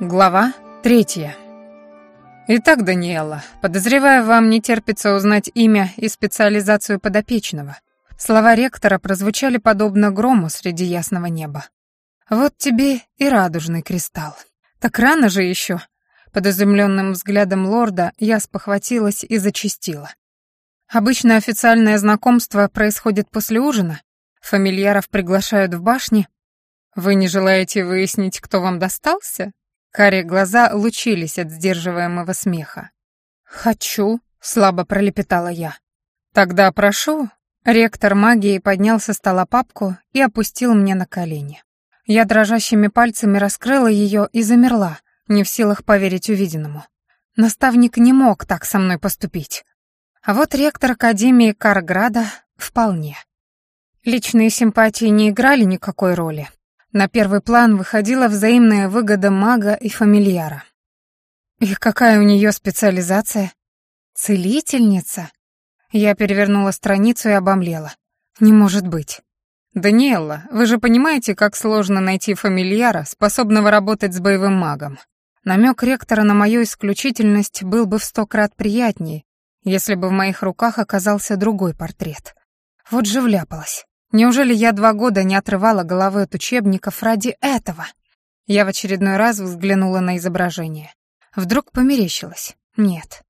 Глава третья. Итак, Даниэла, подозреваю, вам не терпится узнать имя и специализацию подопечного. Слова ректора прозвучали подобно грому среди ясного неба. Вот тебе и радужный кристалл. Так рано же еще. Под изумленным взглядом лорда я спохватилась и зачастила. Обычно официальное знакомство происходит после ужина. Фамильяров приглашают в башни. Вы не желаете выяснить, кто вам достался? Карие глаза лучились от сдерживаемого смеха. «Хочу», — слабо пролепетала я. «Тогда прошу». Ректор магии поднял со стола папку и опустил мне на колени. Я дрожащими пальцами раскрыла ее и замерла, не в силах поверить увиденному. Наставник не мог так со мной поступить. А вот ректор Академии Карграда вполне. Личные симпатии не играли никакой роли. На первый план выходила взаимная выгода мага и фамильяра. И какая у нее специализация? Целительница? Я перевернула страницу и обомлела. Не может быть. «Даниэлла, вы же понимаете, как сложно найти фамильяра, способного работать с боевым магом. Намек ректора на мою исключительность был бы в сто крат приятнее, если бы в моих руках оказался другой портрет. Вот же вляпалась. Неужели я два года не отрывала головы от учебников ради этого? Я в очередной раз взглянула на изображение. Вдруг померещилась. Нет,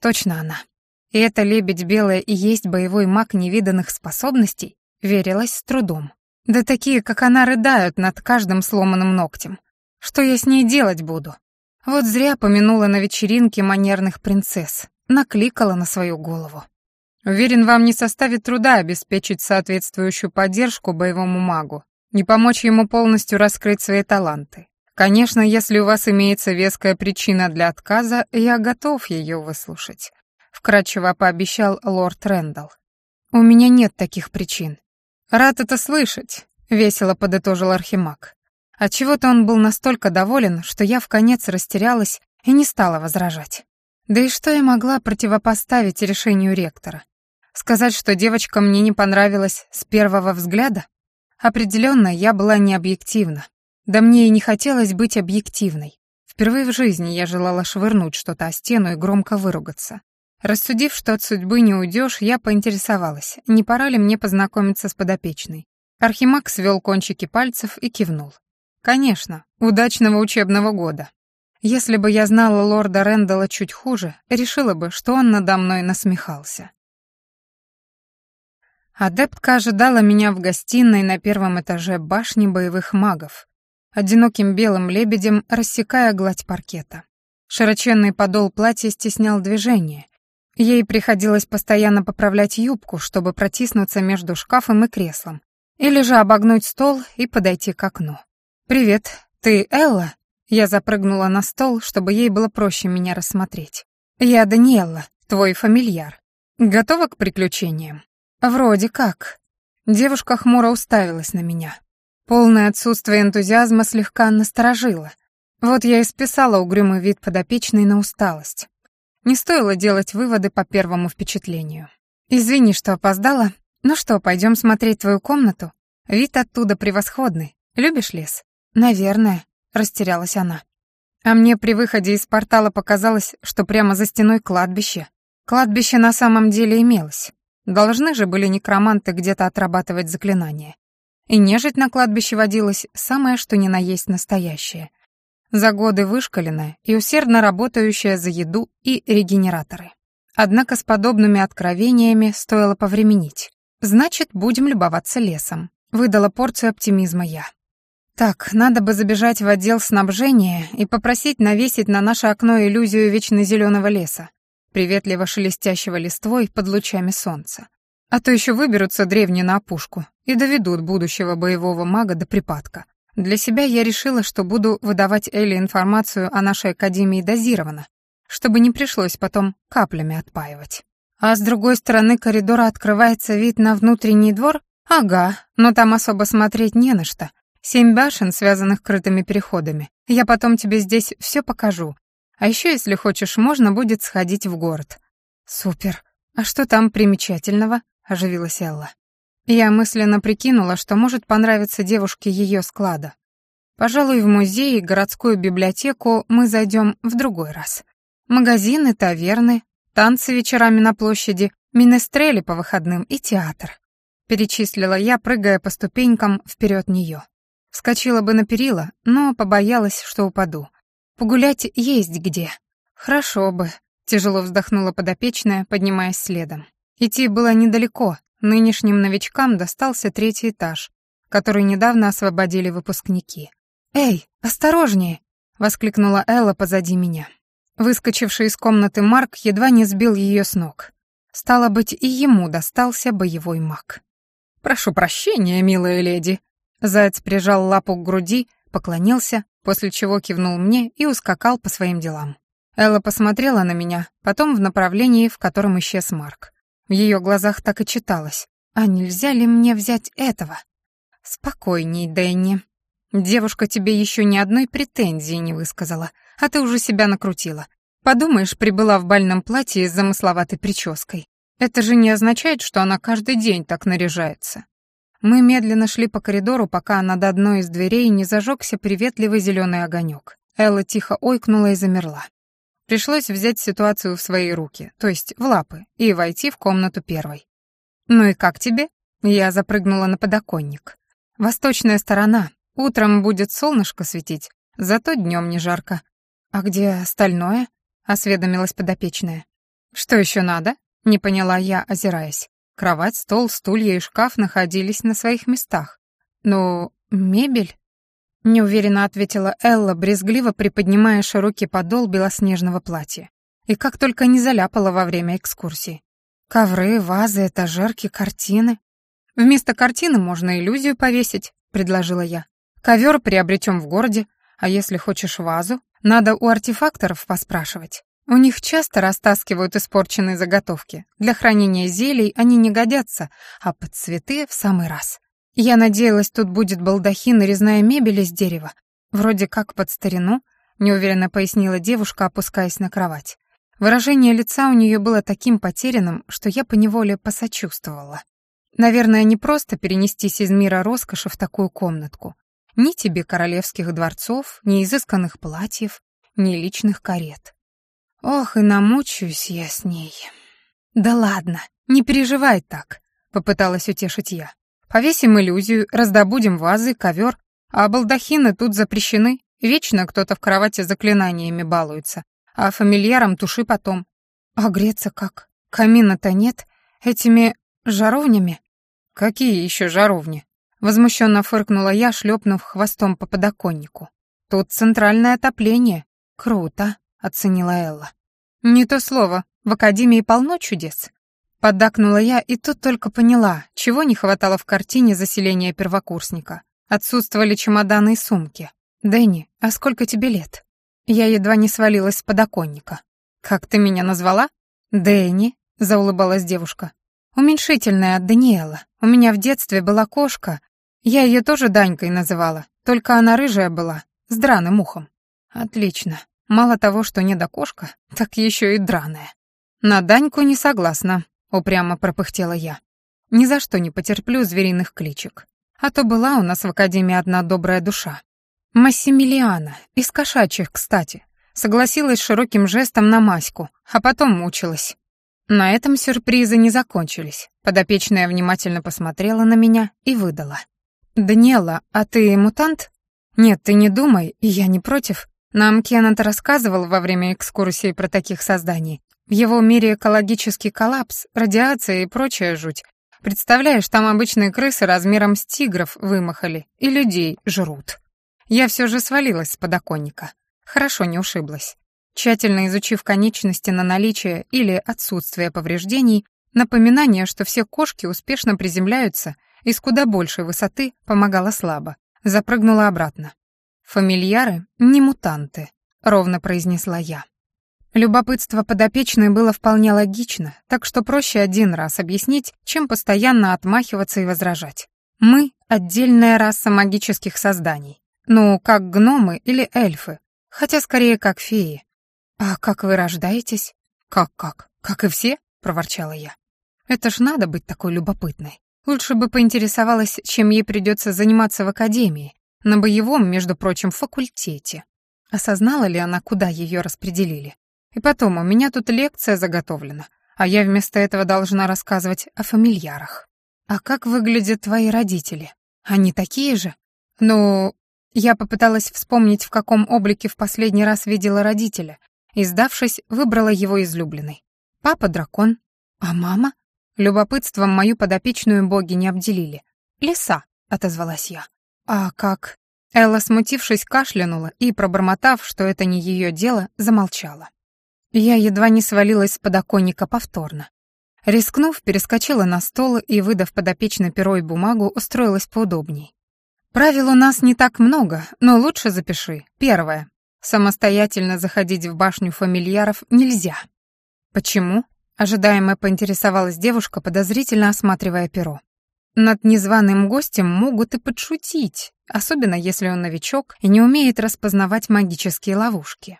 точно она. И эта лебедь белая и есть боевой маг невиданных способностей, верилась с трудом. Да такие, как она, рыдают над каждым сломанным ногтем. Что я с ней делать буду? Вот зря помянула на вечеринке манерных принцесс, накликала на свою голову. Уверен, вам не составит труда обеспечить соответствующую поддержку боевому магу, не помочь ему полностью раскрыть свои таланты. Конечно, если у вас имеется веская причина для отказа, я готов ее выслушать», — вкратчиво пообещал лорд Рэндалл. «У меня нет таких причин». «Рад это слышать», — весело подытожил Архимаг. Отчего-то он был настолько доволен, что я вконец растерялась и не стала возражать. Да и что я могла противопоставить решению ректора? Сказать, что девочка мне не понравилась с первого взгляда? Определенно, я была не объективна. Да мне и не хотелось быть объективной. Впервые в жизни я желала швырнуть что-то о стену и громко выругаться. Рассудив, что от судьбы не уйдешь, я поинтересовалась, не пора ли мне познакомиться с подопечной. Архимаг свел кончики пальцев и кивнул. «Конечно, удачного учебного года. Если бы я знала лорда Рэндалла чуть хуже, решила бы, что он надо мной насмехался. Адептка ожидала меня в гостиной на первом этаже башни боевых магов, одиноким белым лебедем рассекая гладь паркета. Широченный подол платья стеснял движение. Ей приходилось постоянно поправлять юбку, чтобы протиснуться между шкафом и креслом, или же обогнуть стол и подойти к окну. «Привет, ты Элла?» Я запрыгнула на стол, чтобы ей было проще меня рассмотреть. «Я Даниэлла, твой фамильяр. Готова к приключениям?» «Вроде как». Девушка хмуро уставилась на меня. Полное отсутствие энтузиазма слегка насторожило. Вот я и списала угрюмый вид подопечной на усталость. Не стоило делать выводы по первому впечатлению. «Извини, что опоздала. Ну что, пойдем смотреть твою комнату? Вид оттуда превосходный. Любишь лес?» «Наверное», — растерялась она. А мне при выходе из портала показалось, что прямо за стеной кладбище. Кладбище на самом деле имелось. Должны же были некроманты где-то отрабатывать заклинания. И нежить на кладбище водилась самое что ни на есть настоящее. За годы вышкаленная и усердно работающая за еду и регенераторы. Однако с подобными откровениями стоило повременить. Значит, будем любоваться лесом. Выдала порцию оптимизма я. Так, надо бы забежать в отдел снабжения и попросить навесить на наше окно иллюзию вечно зеленого леса приветливо шелестящего листвой под лучами солнца. А то еще выберутся древние на опушку и доведут будущего боевого мага до припадка. Для себя я решила, что буду выдавать Элли информацию о нашей академии дозированно, чтобы не пришлось потом каплями отпаивать. А с другой стороны коридора открывается вид на внутренний двор? Ага, но там особо смотреть не на что. Семь башен, связанных крытыми переходами. Я потом тебе здесь все покажу, а еще, если хочешь, можно будет сходить в город». «Супер. А что там примечательного?» — оживилась Элла. Я мысленно прикинула, что может понравиться девушке ее склада. Пожалуй, в музей и городскую библиотеку мы зайдем в другой раз. Магазины, таверны, танцы вечерами на площади, минестрели по выходным и театр. Перечислила я, прыгая по ступенькам вперед нее. Вскочила бы на перила, но побоялась, что упаду. Погулять есть где. Хорошо бы, тяжело вздохнула подопечная, поднимаясь следом. Идти было недалеко, нынешним новичкам достался третий этаж, который недавно освободили выпускники. «Эй, осторожнее!» — воскликнула Элла позади меня. Выскочивший из комнаты Марк едва не сбил ее с ног. Стало быть, и ему достался боевой маг. «Прошу прощения, милая леди». Заяц прижал лапу к груди, поклонился, после чего кивнул мне и ускакал по своим делам. Элла посмотрела на меня, потом в направлении, в котором исчез Марк. В ее глазах так и читалось. «А нельзя ли мне взять этого?» «Спокойней, Дэнни», Девушка тебе еще ни одной претензии не высказала, а ты уже себя накрутила. Подумаешь, прибыла в бальном платье с замысловатой прической. Это же не означает, что она каждый день так наряжается. Мы медленно шли по коридору, пока над одной из дверей не зажегся приветливый зеленый огонек. Элла тихо ойкнула и замерла. Пришлось взять ситуацию в свои руки, то есть в лапы, и войти в комнату первой. «Ну и как тебе?» Я запрыгнула на подоконник. «Восточная сторона, Утром будет солнышко светить, зато днем не жарко. А где остальное? осведомилась подопечная. Что еще надо? не поняла я, озираясь. Кровать, стол, стулья и шкаф находились на своих местах. Ну, мебель? неуверенно ответила Элла, брезгливо приподнимая широкий подол белоснежного платья. И как только не заляпала во время экскурсии. Ковры, вазы, этажерки, картины. Вместо картины можно иллюзию повесить, предложила я. Ковер приобретем в городе, а если хочешь вазу, надо у артефакторов поспрашивать. У них часто растаскивают испорченные заготовки. Для хранения зелий они не годятся, а под цветы в самый раз. Я надеялась, тут будет балдахин и резная мебель из дерева. Вроде как под старину, неуверенно пояснила девушка, опускаясь на кровать. Выражение лица у нее было таким потерянным, что я поневоле посочувствовала. Наверное, не просто перенестись из мира роскоши в такую комнатку. Ни тебе королевских дворцов, ни изысканных платьев, ни личных карет. Ох, и намучаюсь я с ней. Да ладно, не переживай так, попыталась утешить я. Повесим иллюзию, раздобудем вазы, ковер, а балдахины тут запрещены. Вечно кто-то в кровати заклинаниями балуется, а фамильярам туши потом. А греться как? Камина-то нет? Этими жаровнями? Какие еще жаровни? Возмущенно фыркнула я, шлепнув хвостом по подоконнику. «Тут центральное отопление. Круто», — оценила Элла. «Не то слово. В академии полно чудес». Поддакнула я и тут только поняла, чего не хватало в картине заселения первокурсника. Отсутствовали чемоданы и сумки. «Дэнни, а сколько тебе лет?» Я едва не свалилась с подоконника. «Как ты меня назвала?» «Дэнни», — заулыбалась девушка. «Уменьшительная от Даниэла. У меня в детстве была кошка, я ее тоже Данькой называла, только она рыжая была, с драным ухом. Отлично. Мало того, что не до кошка, так еще и драная. На Даньку не согласна, упрямо пропыхтела я. Ни за что не потерплю звериных кличек. А то была у нас в академии одна добрая душа. Массимилиана, из кошачьих, кстати. Согласилась широким жестом на Маську, а потом мучилась. На этом сюрпризы не закончились. Подопечная внимательно посмотрела на меня и выдала. «Даниэла, а ты мутант?» «Нет, ты не думай, я не против. Нам Кеннет рассказывал во время экскурсии про таких созданий. В его мире экологический коллапс, радиация и прочая жуть. Представляешь, там обычные крысы размером с тигров вымахали и людей жрут. Я все же свалилась с подоконника. Хорошо не ушиблась. Тщательно изучив конечности на наличие или отсутствие повреждений, напоминание, что все кошки успешно приземляются из куда большей высоты помогала слабо. Запрыгнула обратно. «Фамильяры не мутанты», — ровно произнесла я. Любопытство подопечной было вполне логично, так что проще один раз объяснить, чем постоянно отмахиваться и возражать. Мы — отдельная раса магических созданий. Ну, как гномы или эльфы, хотя скорее как феи. «А как вы рождаетесь?» «Как-как? Как и все?» — проворчала я. «Это ж надо быть такой любопытной. Лучше бы поинтересовалась, чем ей придется заниматься в академии, На боевом, между прочим, факультете. Осознала ли она, куда ее распределили? И потом, у меня тут лекция заготовлена, а я вместо этого должна рассказывать о фамильярах. А как выглядят твои родители? Они такие же? Ну, я попыталась вспомнить, в каком облике в последний раз видела родителя, и, сдавшись, выбрала его излюбленный. Папа — дракон, а мама? Любопытством мою подопечную боги не обделили. «Лиса», — отозвалась я. «А как?» Элла, смутившись, кашлянула и, пробормотав, что это не ее дело, замолчала. Я едва не свалилась с подоконника повторно. Рискнув, перескочила на стол и, выдав подопечной перо и бумагу, устроилась поудобней. Правил у нас не так много, но лучше запиши. Первое. Самостоятельно заходить в башню фамильяров нельзя. Почему? Ожидаемо поинтересовалась девушка, подозрительно осматривая перо. Над незваным гостем могут и подшутить, особенно если он новичок и не умеет распознавать магические ловушки.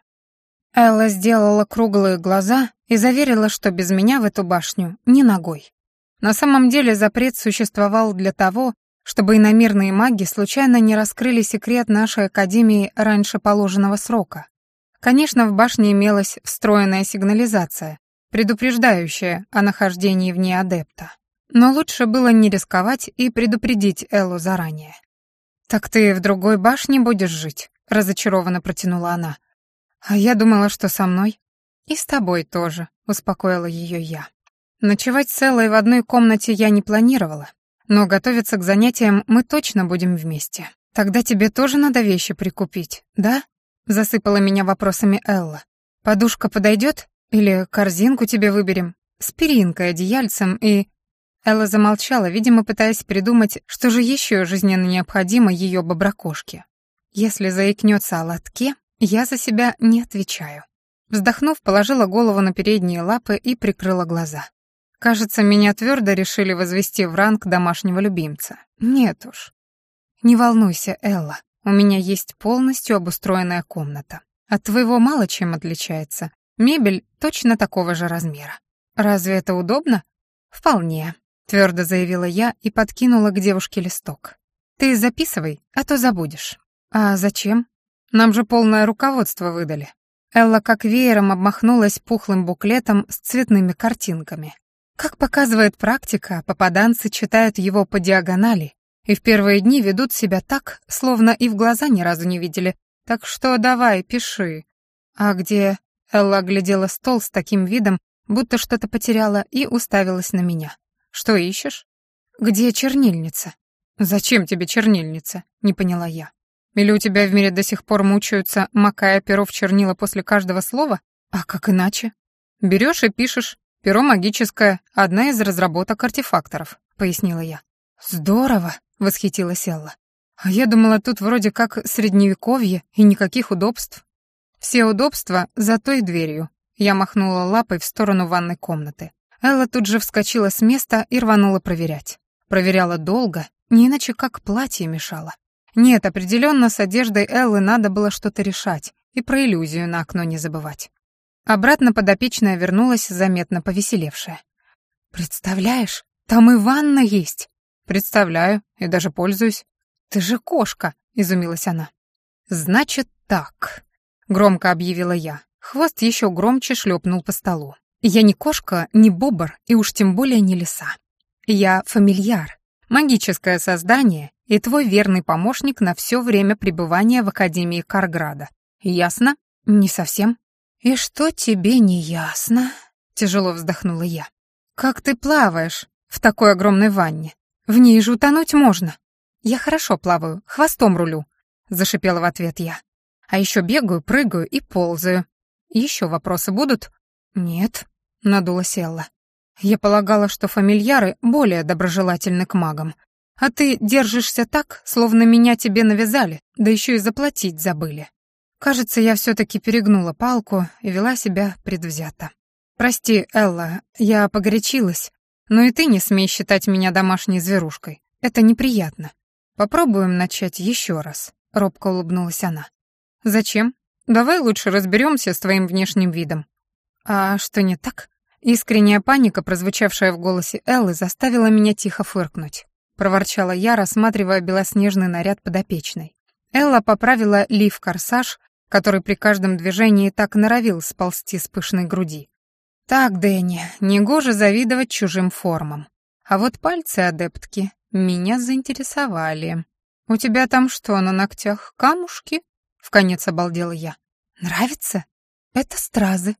Элла сделала круглые глаза и заверила, что без меня в эту башню ни ногой. На самом деле запрет существовал для того, чтобы иномирные маги случайно не раскрыли секрет нашей академии раньше положенного срока. Конечно, в башне имелась встроенная сигнализация, предупреждающая о нахождении в ней адепта. Но лучше было не рисковать и предупредить Эллу заранее. «Так ты в другой башне будешь жить?» — разочарованно протянула она. «А я думала, что со мной». «И с тобой тоже», — успокоила ее я. Ночевать с Эллой в одной комнате я не планировала, но готовиться к занятиям мы точно будем вместе. Тогда тебе тоже надо вещи прикупить, да? Засыпала меня вопросами Элла. Подушка подойдет? Или корзинку тебе выберем? С перинкой, одеяльцем и... Элла замолчала, видимо, пытаясь придумать, что же еще жизненно необходимо ее боброкошке. Если заикнется о лотке, я за себя не отвечаю. Вздохнув, положила голову на передние лапы и прикрыла глаза. Кажется, меня твердо решили возвести в ранг домашнего любимца. Нет уж. Не волнуйся, Элла, у меня есть полностью обустроенная комната. От твоего мало чем отличается. Мебель точно такого же размера. Разве это удобно? Вполне, твердо заявила я и подкинула к девушке листок. Ты записывай, а то забудешь. А зачем? Нам же полное руководство выдали. Элла как веером обмахнулась пухлым буклетом с цветными картинками. Как показывает практика, попаданцы читают его по диагонали и в первые дни ведут себя так, словно и в глаза ни разу не видели. Так что давай, пиши. А где... Элла оглядела стол с таким видом, будто что-то потеряла и уставилась на меня. Что ищешь? Где чернильница? Зачем тебе чернильница? Не поняла я. Или у тебя в мире до сих пор мучаются, макая перо в чернила после каждого слова? А как иначе? Берешь и пишешь, «Перо магическое, одна из разработок артефакторов», — пояснила я. «Здорово», — восхитилась Элла. «А я думала, тут вроде как средневековье и никаких удобств». «Все удобства за той дверью», — я махнула лапой в сторону ванной комнаты. Элла тут же вскочила с места и рванула проверять. Проверяла долго, не иначе как платье мешало. Нет, определенно с одеждой Эллы надо было что-то решать и про иллюзию на окно не забывать. Обратно подопечная вернулась, заметно повеселевшая. «Представляешь, там и ванна есть!» «Представляю, и даже пользуюсь». «Ты же кошка!» — изумилась она. «Значит так», — громко объявила я. Хвост еще громче шлепнул по столу. «Я не кошка, не бобр и уж тем более не лиса. Я фамильяр, магическое создание и твой верный помощник на все время пребывания в Академии Карграда. Ясно? Не совсем. «И что тебе не ясно?» — тяжело вздохнула я. «Как ты плаваешь в такой огромной ванне? В ней же утонуть можно». «Я хорошо плаваю, хвостом рулю», — зашипела в ответ я. «А еще бегаю, прыгаю и ползаю. Еще вопросы будут?» «Нет», — надула Селла. «Я полагала, что фамильяры более доброжелательны к магам. А ты держишься так, словно меня тебе навязали, да еще и заплатить забыли». Кажется, я все-таки перегнула палку и вела себя предвзято. «Прости, Элла, я погорячилась, но и ты не смей считать меня домашней зверушкой. Это неприятно. Попробуем начать еще раз», — робко улыбнулась она. «Зачем? Давай лучше разберемся с твоим внешним видом». «А что не так?» Искренняя паника, прозвучавшая в голосе Эллы, заставила меня тихо фыркнуть. Проворчала я, рассматривая белоснежный наряд подопечной. Элла поправила лиф-корсаж, который при каждом движении так норовил сползти с пышной груди. «Так, Дэнни, негоже завидовать чужим формам. А вот пальцы адептки меня заинтересовали. У тебя там что, на ногтях камушки?» В конец обалдела я. «Нравится? Это стразы».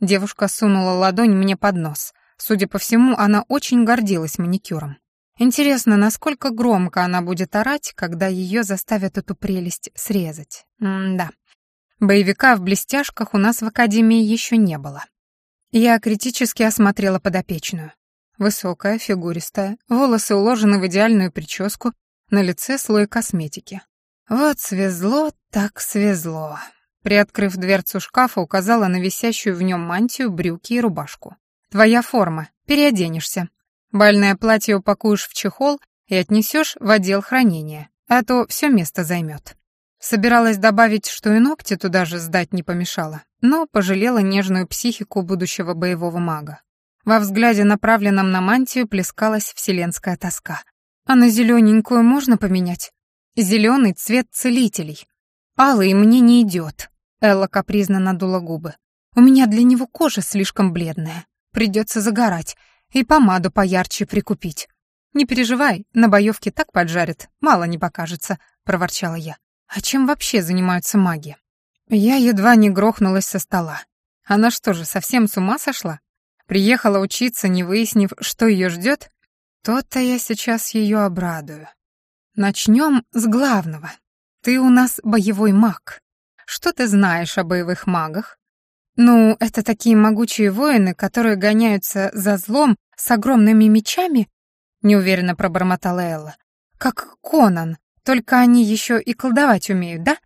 Девушка сунула ладонь мне под нос. Судя по всему, она очень гордилась маникюром. Интересно, насколько громко она будет орать, когда ее заставят эту прелесть срезать. М-да. Боевика в блестяшках у нас в академии еще не было. Я критически осмотрела подопечную. Высокая, фигуристая, волосы уложены в идеальную прическу, на лице слой косметики. Вот свезло, так свезло. Приоткрыв дверцу шкафа, указала на висящую в нем мантию, брюки и рубашку. «Твоя форма. Переоденешься. Бальное платье упакуешь в чехол и отнесешь в отдел хранения, а то все место займет. Собиралась добавить, что и ногти туда же сдать не помешало, но пожалела нежную психику будущего боевого мага. Во взгляде, направленном на мантию, плескалась вселенская тоска. «А на зелененькую можно поменять? Зеленый цвет целителей. Алый мне не идет. Элла капризно надула губы. «У меня для него кожа слишком бледная. Придется загорать и помаду поярче прикупить. «Не переживай, на боевке так поджарит, мало не покажется», — проворчала я. «А чем вообще занимаются маги?» Я едва не грохнулась со стола. Она что же, совсем с ума сошла? Приехала учиться, не выяснив, что ее ждет? То-то я сейчас ее обрадую. Начнем с главного. Ты у нас боевой маг. Что ты знаешь о боевых магах? «Ну, это такие могучие воины, которые гоняются за злом с огромными мечами?» — неуверенно пробормотала Элла. «Как Конан, только они еще и колдовать умеют, да?»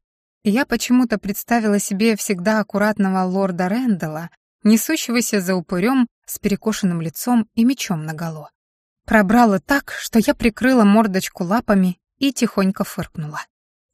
Я почему-то представила себе всегда аккуратного лорда Рэндалла, несущегося за упырем с перекошенным лицом и мечом наголо. Пробрала так, что я прикрыла мордочку лапами и тихонько фыркнула.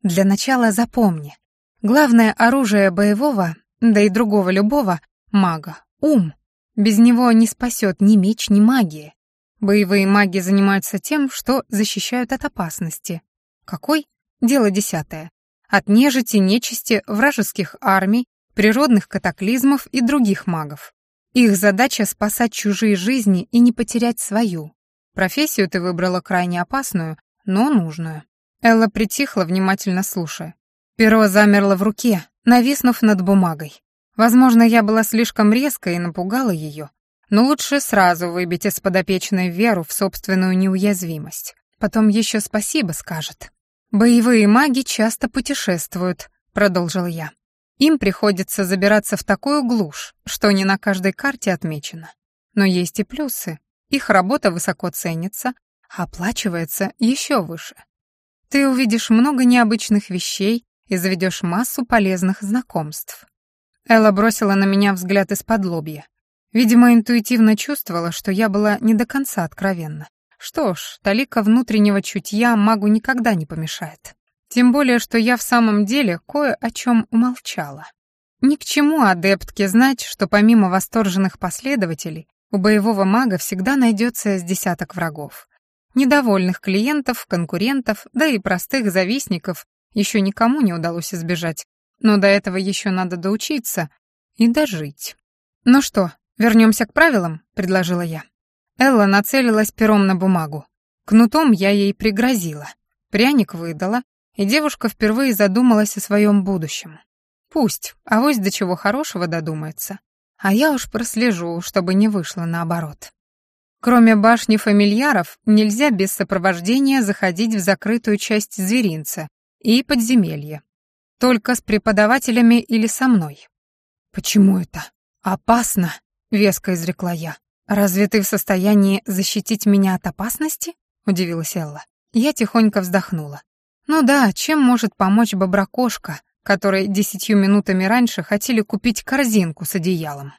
Для начала запомни. Главное оружие боевого да и другого любого мага, ум. Без него не спасет ни меч, ни магия. Боевые маги занимаются тем, что защищают от опасности. Какой? Дело десятое. От нежити, нечисти, вражеских армий, природных катаклизмов и других магов. Их задача — спасать чужие жизни и не потерять свою. Профессию ты выбрала крайне опасную, но нужную. Элла притихла, внимательно слушая. Перо замерло в руке, нависнув над бумагой. Возможно, я была слишком резкой и напугала ее, но лучше сразу выбить из подопечной веру в собственную неуязвимость. Потом еще спасибо скажет. «Боевые маги часто путешествуют», — продолжил я. «Им приходится забираться в такую глушь, что не на каждой карте отмечено. Но есть и плюсы. Их работа высоко ценится, а оплачивается еще выше. Ты увидишь много необычных вещей и заведешь массу полезных знакомств. Элла бросила на меня взгляд из-под лобья. Видимо, интуитивно чувствовала, что я была не до конца откровенна. Что ж, талика внутреннего чутья магу никогда не помешает. Тем более, что я в самом деле кое о чем умолчала. Ни к чему адептке знать, что помимо восторженных последователей, у боевого мага всегда найдется с десяток врагов. Недовольных клиентов, конкурентов, да и простых завистников, еще никому не удалось избежать, но до этого еще надо доучиться и дожить. «Ну что, вернемся к правилам?» — предложила я. Элла нацелилась пером на бумагу. Кнутом я ей пригрозила. Пряник выдала, и девушка впервые задумалась о своем будущем. Пусть, а авось до чего хорошего додумается. А я уж прослежу, чтобы не вышло наоборот. Кроме башни фамильяров, нельзя без сопровождения заходить в закрытую часть зверинца, и подземелье. Только с преподавателями или со мной. Почему это? Опасно, веско изрекла я. Разве ты в состоянии защитить меня от опасности? удивилась Элла. Я тихонько вздохнула. Ну да, чем может помочь боброкошка, которой десятью минутами раньше хотели купить корзинку с одеялом?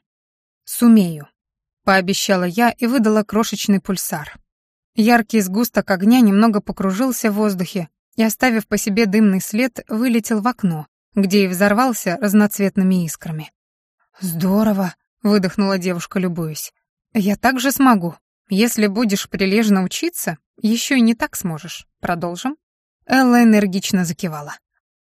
Сумею, пообещала я и выдала крошечный пульсар. Яркий сгусток огня немного покружился в воздухе, и, оставив по себе дымный след, вылетел в окно, где и взорвался разноцветными искрами. «Здорово!» — выдохнула девушка, любуясь. «Я так же смогу. Если будешь прилежно учиться, еще и не так сможешь. Продолжим?» Элла энергично закивала.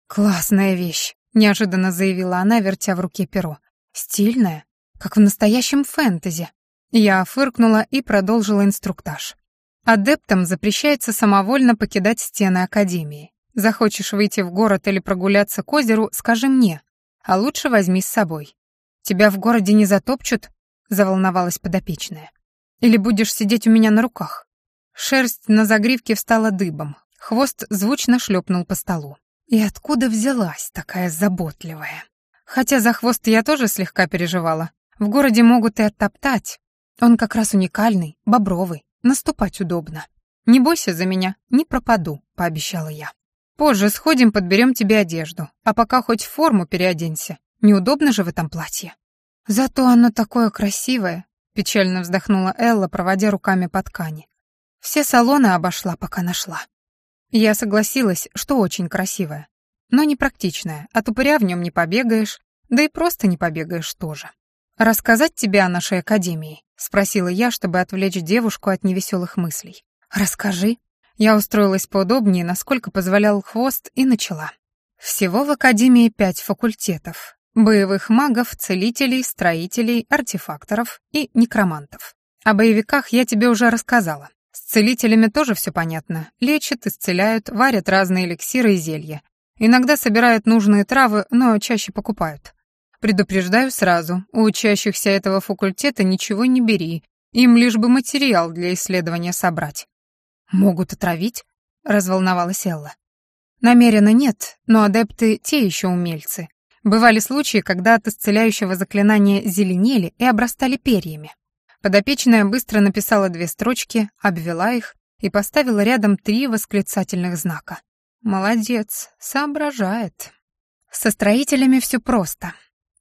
«Классная вещь», — неожиданно заявила она, вертя в руке перо. «Стильная, как в настоящем фэнтези». Я фыркнула и продолжила инструктаж. Адептам запрещается самовольно покидать стены Академии. Захочешь выйти в город или прогуляться к озеру, скажи мне, а лучше возьми с собой. Тебя в городе не затопчут?» — заволновалась подопечная. «Или будешь сидеть у меня на руках?» Шерсть на загривке встала дыбом, хвост звучно шлепнул по столу. И откуда взялась такая заботливая? Хотя за хвост я тоже слегка переживала. В городе могут и оттоптать. Он как раз уникальный, бобровый, наступать удобно. «Не бойся за меня, не пропаду», — пообещала я. «Позже сходим, подберем тебе одежду, а пока хоть в форму переоденься. Неудобно же в этом платье». «Зато оно такое красивое», — печально вздохнула Элла, проводя руками по ткани. «Все салоны обошла, пока нашла». Я согласилась, что очень красивое, но непрактичное, от упыря в нем не побегаешь, да и просто не побегаешь тоже. «Рассказать тебе о нашей академии?» — спросила я, чтобы отвлечь девушку от невеселых мыслей. «Расскажи». Я устроилась поудобнее, насколько позволял хвост, и начала. Всего в академии пять факультетов. Боевых магов, целителей, строителей, артефакторов и некромантов. О боевиках я тебе уже рассказала. С целителями тоже все понятно. Лечат, исцеляют, варят разные эликсиры и зелья. Иногда собирают нужные травы, но чаще покупают. Предупреждаю сразу, у учащихся этого факультета ничего не бери, им лишь бы материал для исследования собрать. «Могут отравить?» — разволновалась Элла. «Намеренно нет, но адепты те еще умельцы. Бывали случаи, когда от исцеляющего заклинания зеленели и обрастали перьями. Подопечная быстро написала две строчки, обвела их и поставила рядом три восклицательных знака. Молодец, соображает. Со строителями все просто.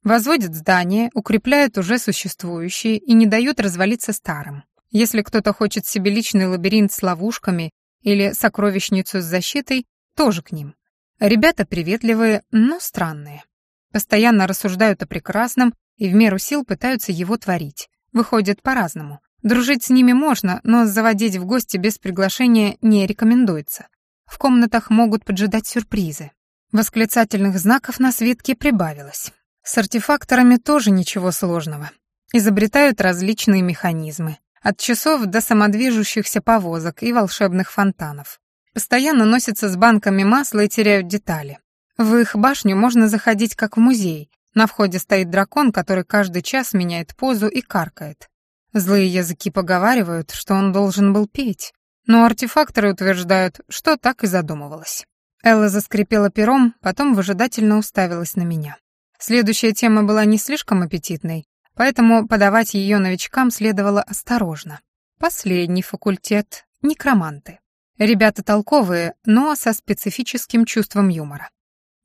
Возводят здания, укрепляют уже существующие и не дают развалиться старым. Если кто-то хочет себе личный лабиринт с ловушками или сокровищницу с защитой, тоже к ним. Ребята приветливые, но странные. Постоянно рассуждают о прекрасном и в меру сил пытаются его творить. Выходит по-разному. Дружить с ними можно, но заводить в гости без приглашения не рекомендуется. В комнатах могут поджидать сюрпризы. Восклицательных знаков на свитке прибавилось. С артефакторами тоже ничего сложного. Изобретают различные механизмы. От часов до самодвижущихся повозок и волшебных фонтанов. Постоянно носятся с банками масла и теряют детали. В их башню можно заходить как в музей, на входе стоит дракон, который каждый час меняет позу и каркает. Злые языки поговаривают, что он должен был петь, но артефакторы утверждают, что так и задумывалось. Элла заскрипела пером, потом выжидательно уставилась на меня. Следующая тема была не слишком аппетитной, поэтому подавать ее новичкам следовало осторожно. Последний факультет — некроманты. Ребята толковые, но со специфическим чувством юмора.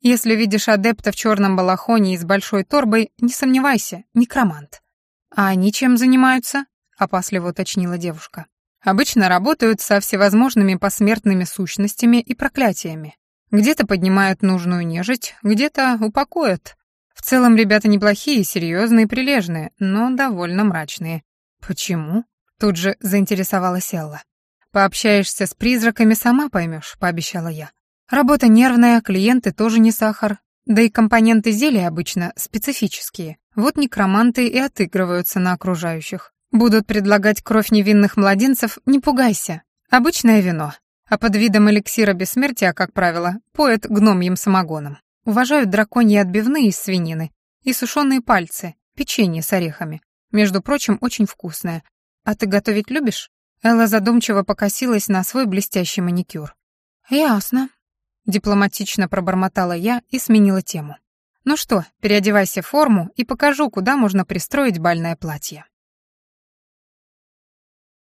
Если видишь адепта в черном балахоне и с большой торбой, не сомневайся, некромант. А они чем занимаются? опасливо уточнила девушка. Обычно работают со всевозможными посмертными сущностями и проклятиями. Где-то поднимают нужную нежить, где-то упокоят. В целом ребята неплохие, серьезные, прилежные, но довольно мрачные. Почему? Тут же заинтересовалась Элла. Пообщаешься с призраками, сама поймешь, пообещала я. Работа нервная, клиенты тоже не сахар, да и компоненты зелья обычно специфические. Вот некроманты и отыгрываются на окружающих. Будут предлагать кровь невинных младенцев, не пугайся. Обычное вино. А под видом эликсира бессмертия, как правило, поет гномьим самогоном. Уважают драконьи отбивные из свинины и сушеные пальцы, печенье с орехами. Между прочим, очень вкусное. А ты готовить любишь? Элла задумчиво покосилась на свой блестящий маникюр. «Ясно», Дипломатично пробормотала я и сменила тему. «Ну что, переодевайся в форму и покажу, куда можно пристроить бальное платье».